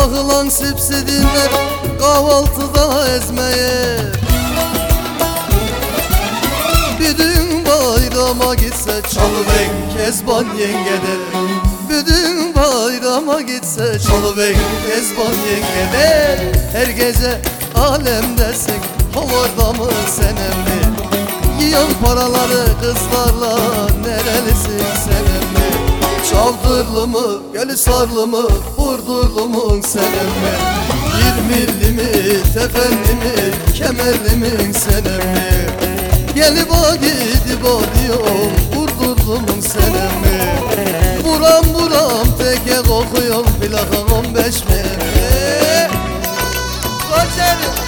Takılan sipsidinler kahvaltıda ezmeye. Bir düğün bayrama gitse çalıbek Kezban yengede. Bir düğün bayrama gitse çalıbek Kezban yengede. Her gece alemdesin Havarda mı senem mi Yiyen paraları kızlarla Nerelisin mi Çavdırlı mı, Gölhisarlı mı, Burdurlu mu senem mi? Yirmilli mi, Tefenli mi, Kemerli mi senem mi? Gelip o gidip o diyorum, Burdurlu mu senem mi? Buram buram teke kokuyorum, plaka on beş mi? Koçerim!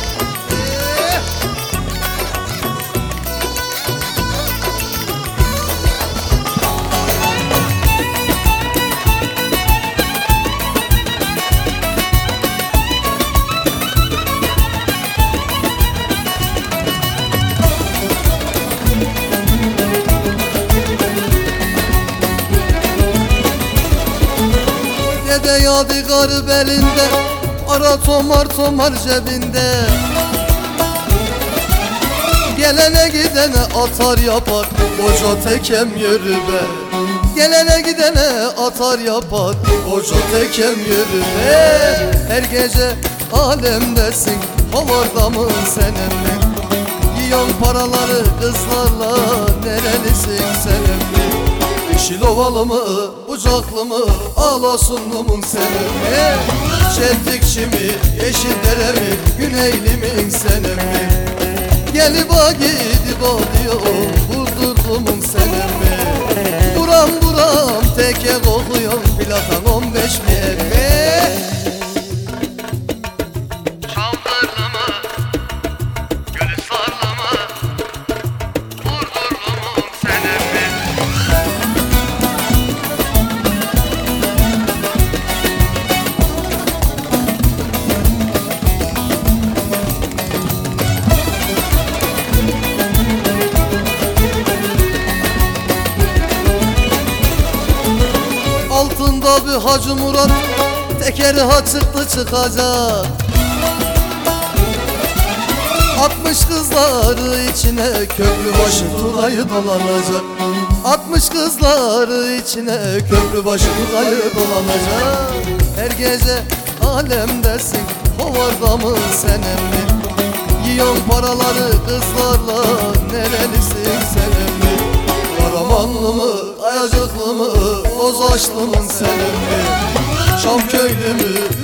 Dede yadigar belinde Ara tomar tomar cebinde. Gelene gidene atar yapar Koca tekem yürü be. Gelene gidene atar yapar Koca tekem yürü be. Her gece alemdesin Havarda mı senem mi Yiyon paraları kızlarla Nerelisin senem mi Yeşil ovalı mı, bucaklı mı, ağlasunlu mu senem mi? Çeltikçi mi, yeşil dere mi, güneyli mi senem mi? Gelip a gidip a diyorum, Bir Hacı Murat Tekeri ha çıktı çıkacak Atmış kızları içine köprü başı tulayı dolanacak Atmış kızları içine köprü başı tulayı dolanacak Her gece alemdesin Hovarda mı senem mi? Yiyon paraları kızlarla Nerelisin senem mi? Karamanlı mı, Ayacıklı mı, Bozaşlı mı senem mi? Şamköylü mü,